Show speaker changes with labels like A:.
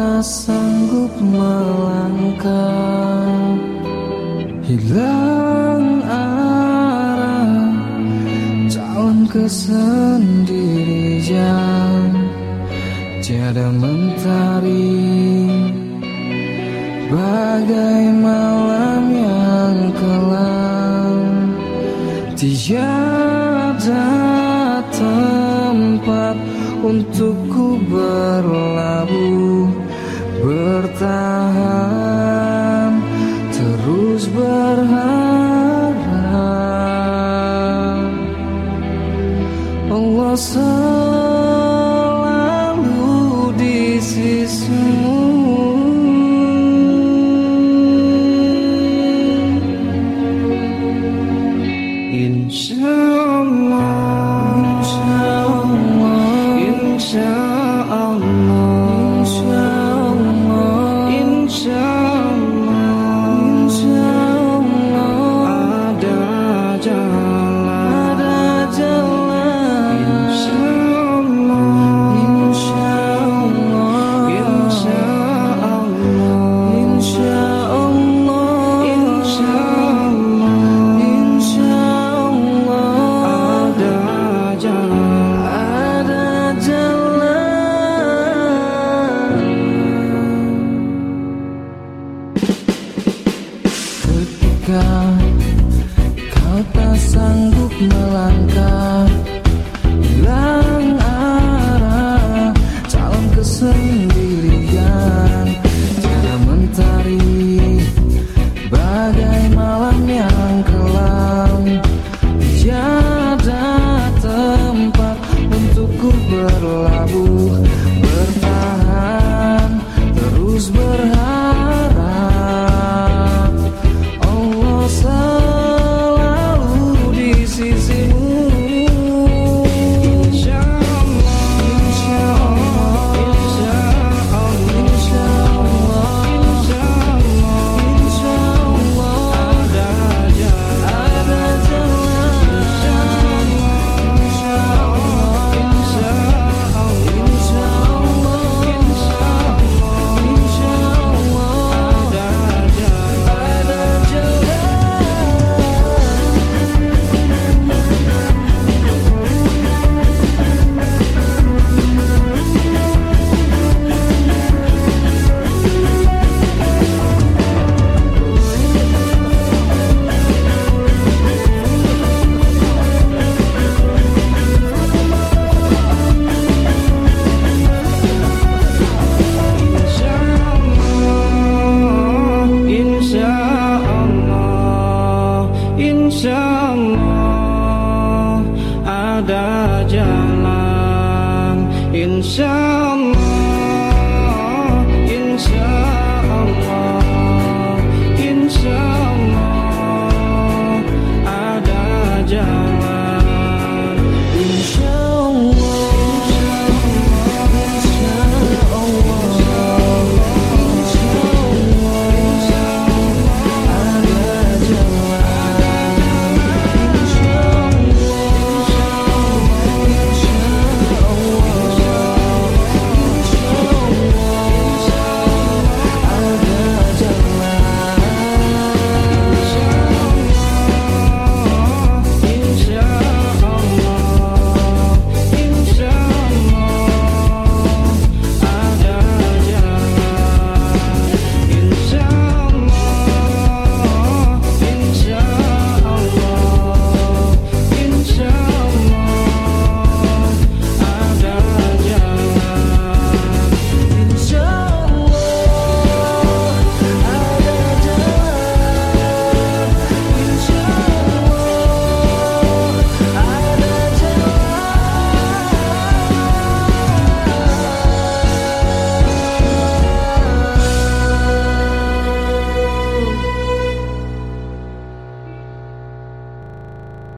A: tak sanggup melangkah? Hilang arah Calon kesendirian. Tiada mentari. Bagai malam yang kelam Tiada tempat untukku berlabuh bertahan. melangkah hilang arah dalam kesendirian. Cara mentari bagai malam yang kelam. Tiada tempat untukku berlabuh. Allah ada jalan. Insya Allah.